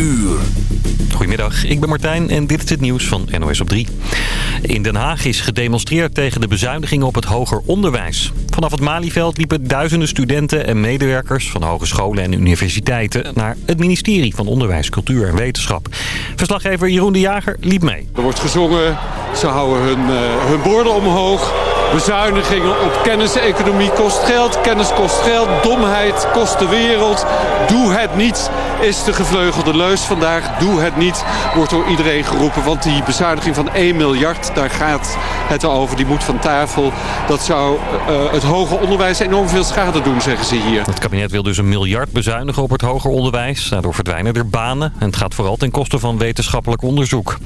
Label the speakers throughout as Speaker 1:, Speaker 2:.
Speaker 1: uur.
Speaker 2: Goedemiddag, ik ben Martijn en dit is het nieuws van NOS op 3. In Den Haag is gedemonstreerd tegen de bezuinigingen op het hoger onderwijs. Vanaf het Malieveld liepen duizenden studenten en medewerkers van hogescholen en universiteiten... naar het ministerie van Onderwijs, Cultuur en Wetenschap. Verslaggever Jeroen de Jager liep mee.
Speaker 3: Er wordt gezongen, ze houden hun, uh, hun borden omhoog... Bezuinigingen op kenniseconomie kost geld. Kennis kost geld. Domheid kost de wereld. Doe het niet is de gevleugelde leus vandaag. Doe het niet wordt door iedereen geroepen. Want die bezuiniging van 1 miljard, daar gaat het over. Die moet van tafel. Dat zou uh, het hoger onderwijs enorm veel schade doen, zeggen ze hier.
Speaker 2: Het kabinet wil dus een miljard bezuinigen op het hoger onderwijs. Daardoor verdwijnen er banen. En het gaat vooral ten koste van wetenschappelijk onderzoek.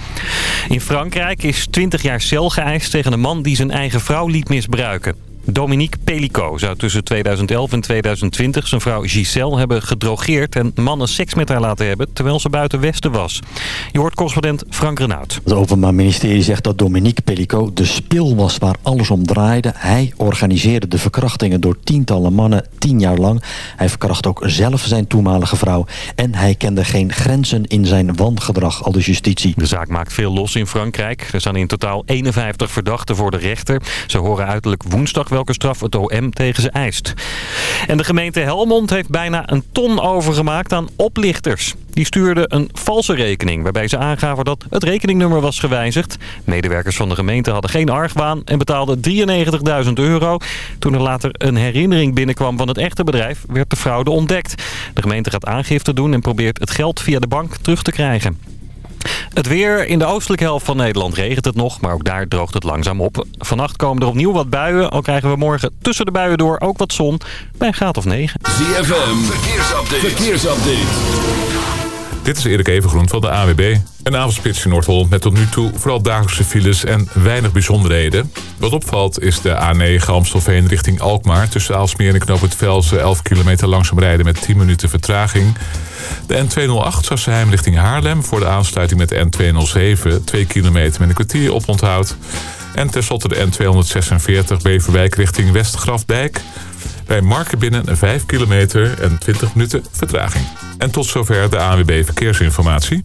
Speaker 2: In Frankrijk is 20 jaar cel geëist tegen een man die zijn eigen vrouw liet misbruiken. Dominique Pellico zou tussen 2011 en 2020 zijn vrouw Giselle hebben gedrogeerd... en mannen seks met haar laten hebben terwijl ze buiten Westen was. Je hoort correspondent Frank Renaud.
Speaker 4: Het Openbaar Ministerie zegt dat Dominique Pellico de spil was waar alles om draaide. Hij organiseerde de verkrachtingen door tientallen mannen tien jaar lang. Hij verkracht ook zelf zijn toenmalige vrouw. En hij kende geen grenzen in zijn wangedrag, al de justitie.
Speaker 2: De zaak maakt veel los in Frankrijk. Er staan in totaal 51 verdachten voor de rechter. Ze horen uiterlijk woensdag welke straf het OM tegen ze eist. En de gemeente Helmond heeft bijna een ton overgemaakt aan oplichters. Die stuurden een valse rekening waarbij ze aangaven dat het rekeningnummer was gewijzigd. Medewerkers van de gemeente hadden geen argwaan en betaalden 93.000 euro. Toen er later een herinnering binnenkwam van het echte bedrijf werd de fraude ontdekt. De gemeente gaat aangifte doen en probeert het geld via de bank terug te krijgen. Het weer. In de oostelijke helft van Nederland regent het nog, maar ook daar droogt het langzaam op. Vannacht komen er opnieuw wat buien, al krijgen we morgen tussen de buien door ook wat zon bij een graad of 9.
Speaker 1: ZFM, verkeersupdate. verkeersupdate.
Speaker 5: Dit is Erik Evengroen van de AWB. Een avondspits in Noord-Holland met tot nu toe vooral dagelijkse files en weinig bijzonderheden. Wat opvalt is de A9 Amstelveen richting Alkmaar. Tussen Aalsmeer en Knoop het Velsen 11 kilometer langzaam rijden met 10 minuten vertraging. De N208 Sassenheim richting Haarlem voor de aansluiting met de N207. 2 kilometer met een kwartier op onthoud. En tenslotte de N246 Beverwijk richting Westgrafdijk. Bij Marken binnen 5 kilometer en 20 minuten vertraging. En tot zover de ANWB Verkeersinformatie.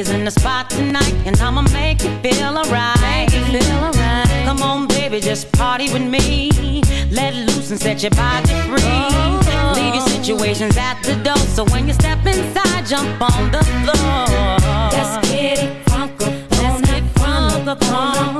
Speaker 6: is in the spot tonight, and I'ma make you feel alright. Right. Come
Speaker 7: on, baby, just party with me. Let loose and set your body free. Oh. Leave your situations at the door, so when you step inside, jump on the floor. Let's get it
Speaker 6: funky, let's get funky.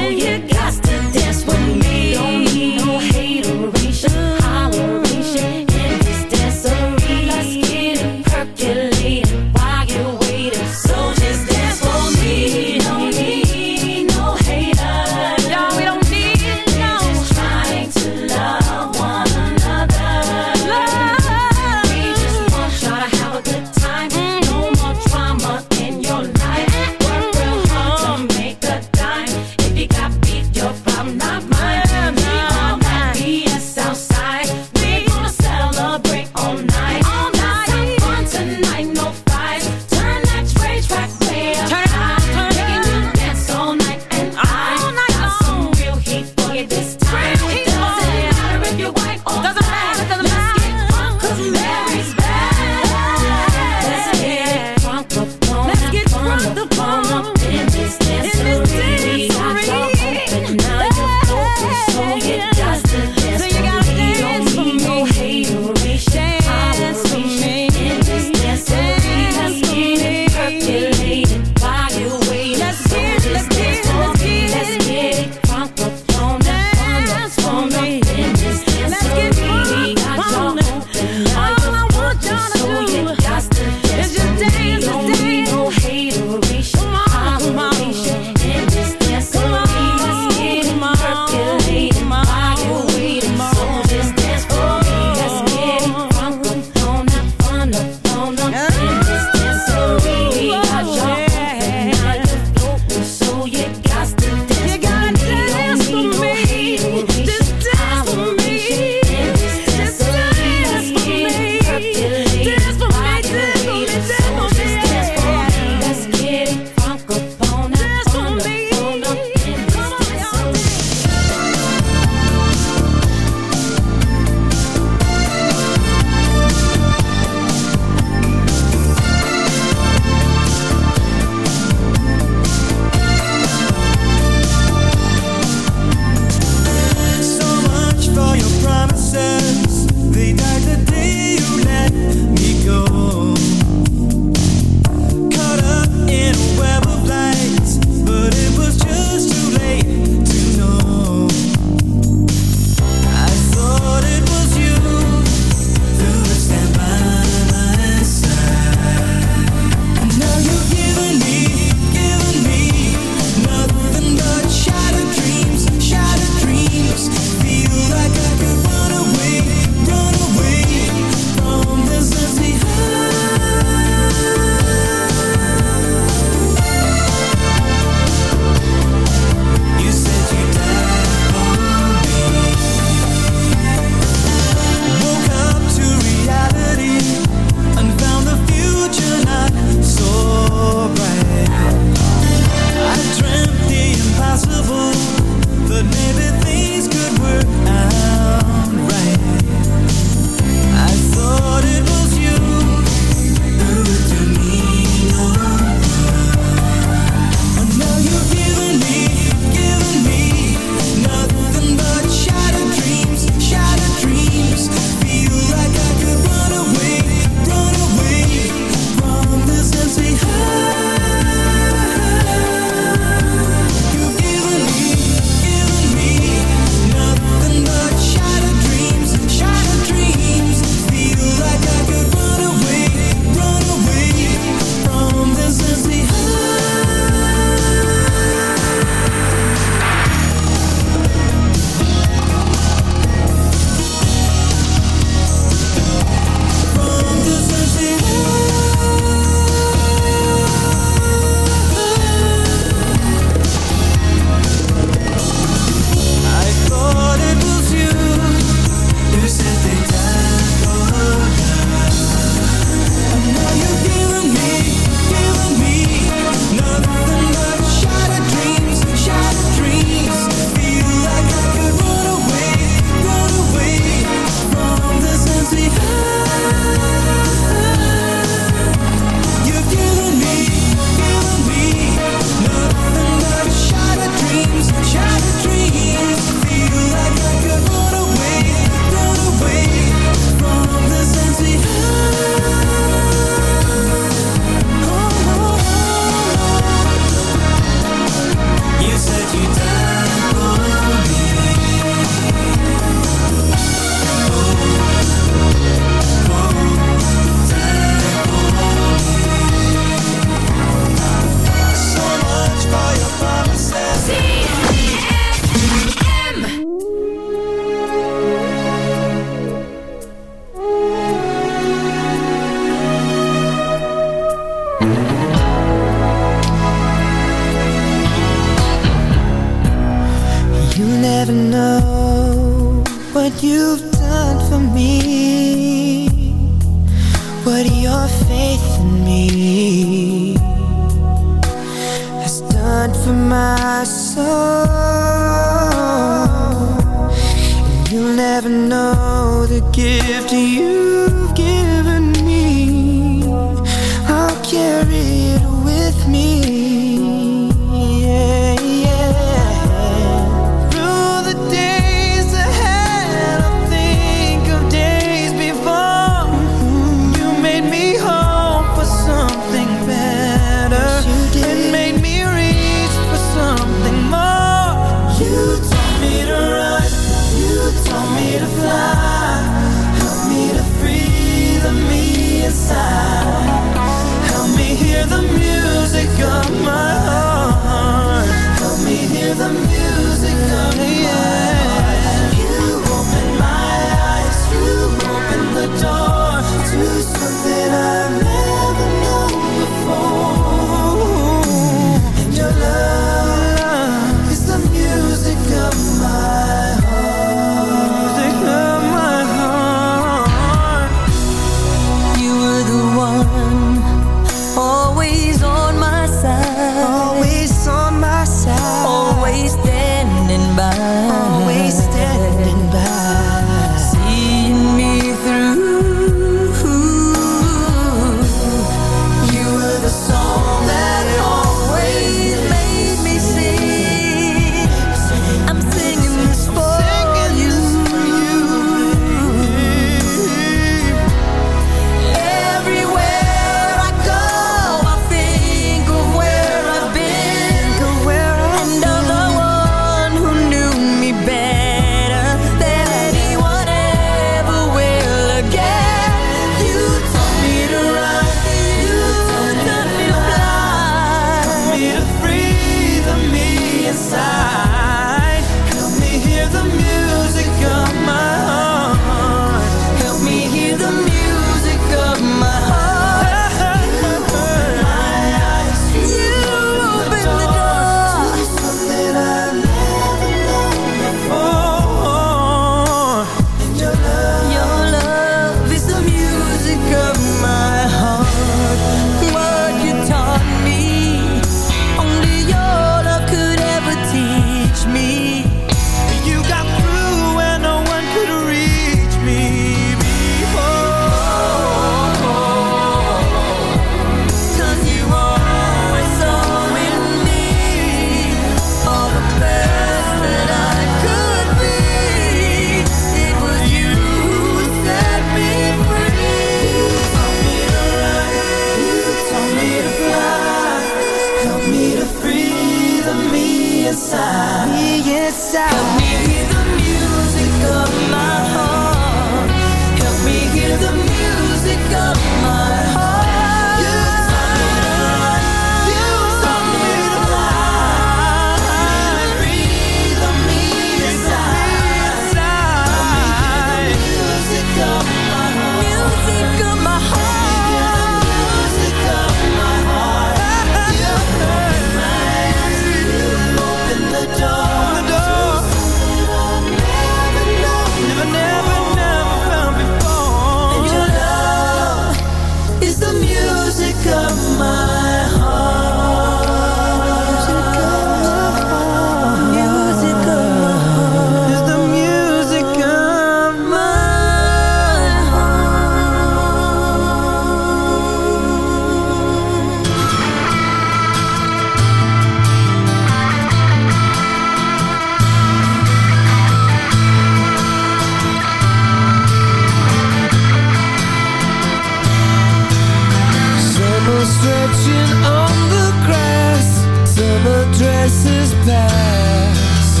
Speaker 8: crisis pass.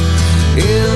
Speaker 9: It'll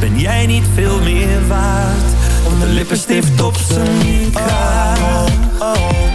Speaker 10: ben jij niet veel meer waard.
Speaker 9: want
Speaker 10: de lippenstift op zijn
Speaker 1: kaart. Oh.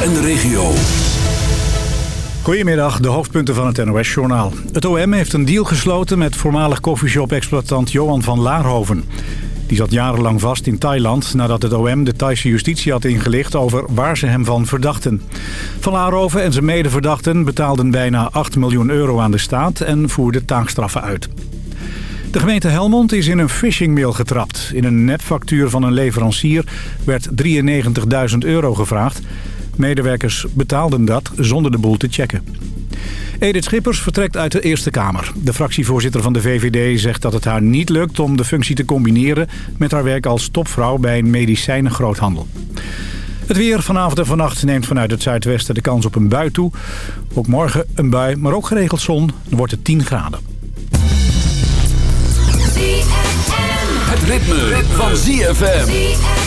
Speaker 1: En de regio.
Speaker 11: Goedemiddag, de hoofdpunten van het NOS-journaal. Het OM heeft een deal gesloten met voormalig koffieshop-exploitant Johan van Laarhoven. Die zat jarenlang vast in Thailand nadat het OM de Thaise justitie had ingelicht over waar ze hem van verdachten. Van Laarhoven en zijn medeverdachten betaalden bijna 8 miljoen euro aan de staat en voerden taakstraffen uit. De gemeente Helmond is in een phishingmail getrapt. In een netfactuur van een leverancier werd 93.000 euro gevraagd. Medewerkers betaalden dat zonder de boel te checken. Edith Schippers vertrekt uit de Eerste Kamer. De fractievoorzitter van de VVD zegt dat het haar niet lukt om de functie te combineren... met haar werk als topvrouw bij een medicijnengroothandel. Het weer vanavond en vannacht neemt vanuit het zuidwesten de kans op een bui toe. Ook morgen een bui, maar ook geregeld zon. Dan wordt het 10 graden.
Speaker 1: Het ritme, van ZFM.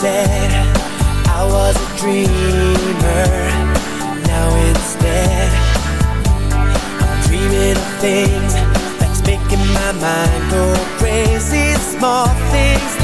Speaker 8: said I was a dreamer. Now instead, I'm dreaming of things that's making my mind go crazy. Small things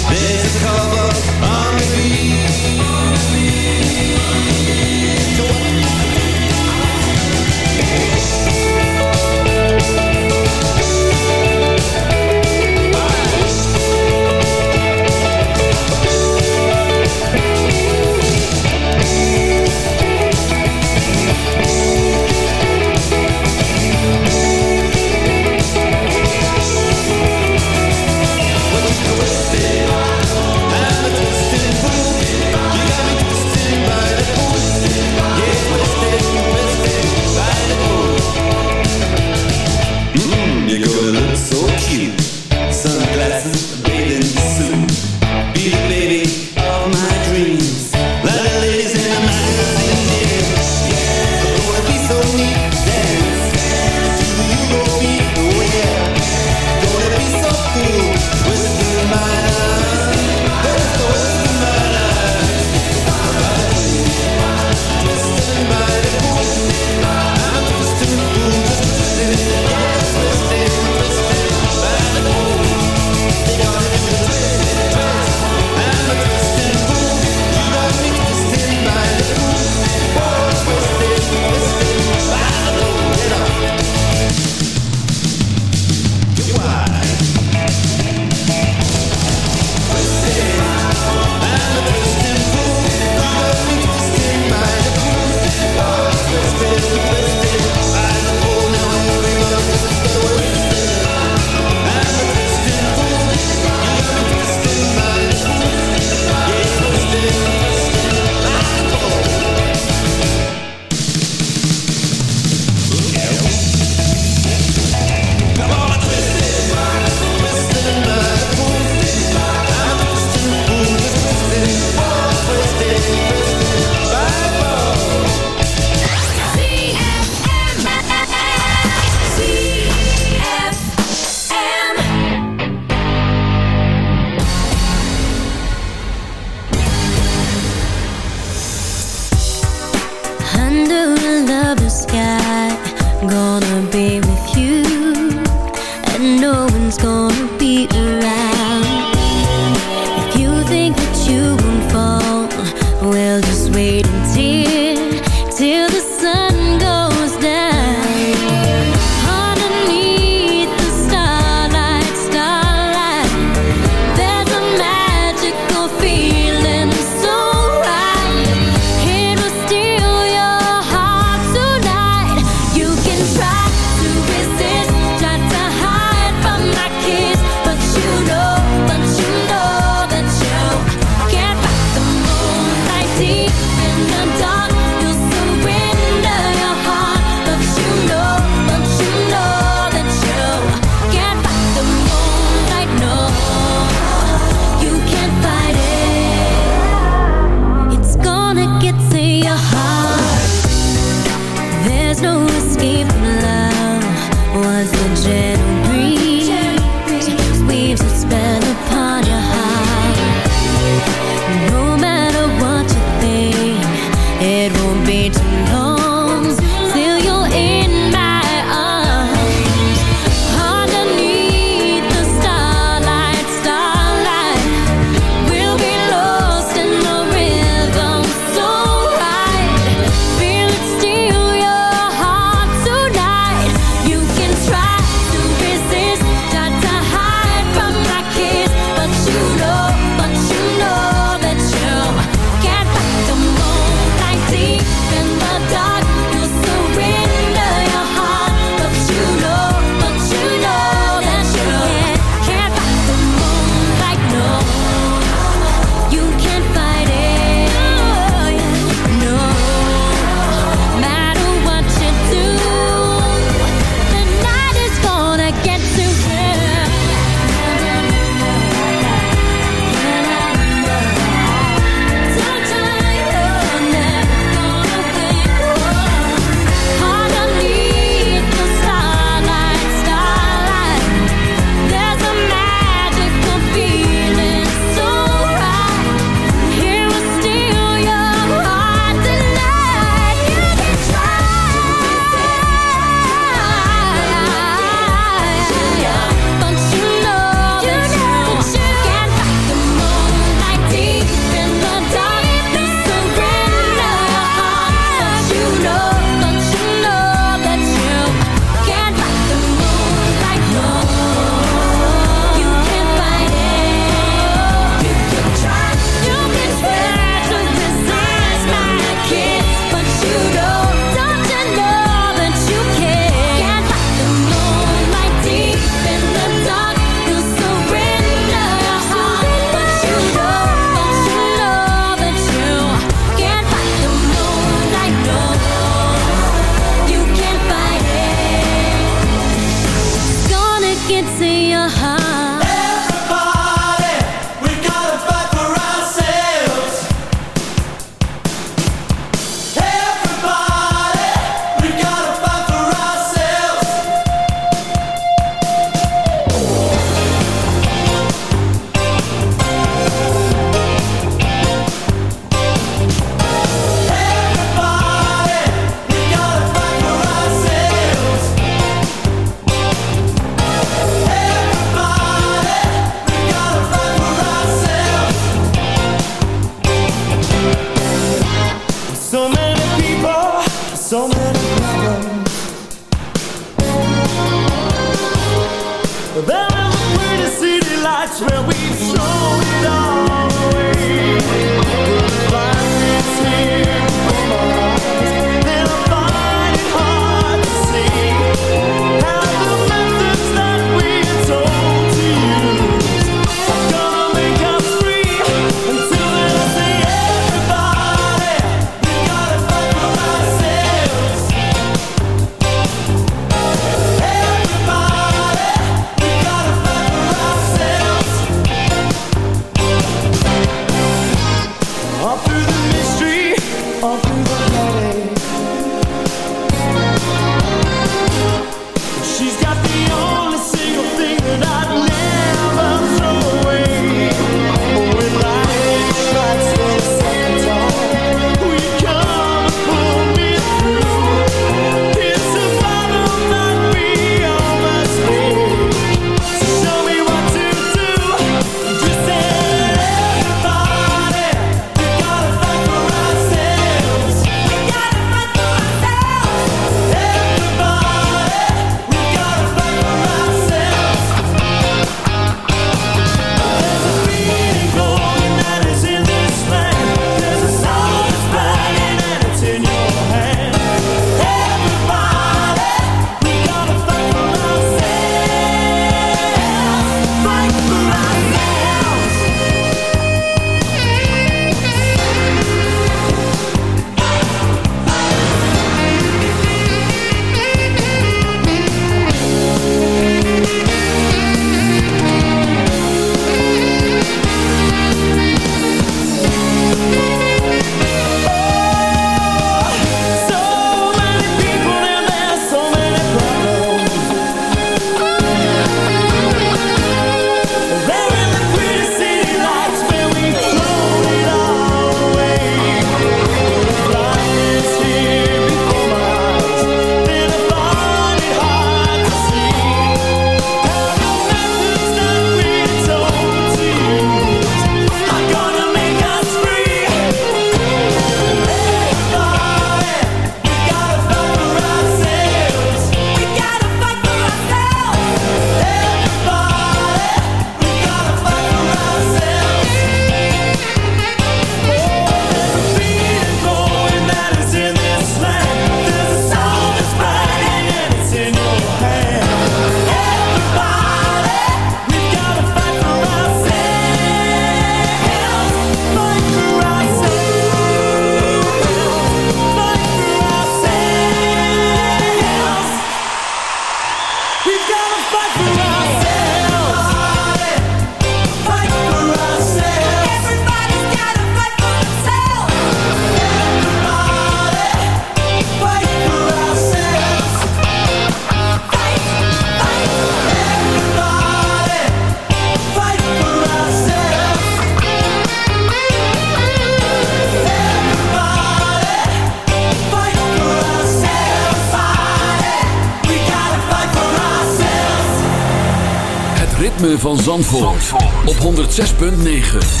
Speaker 7: 6.9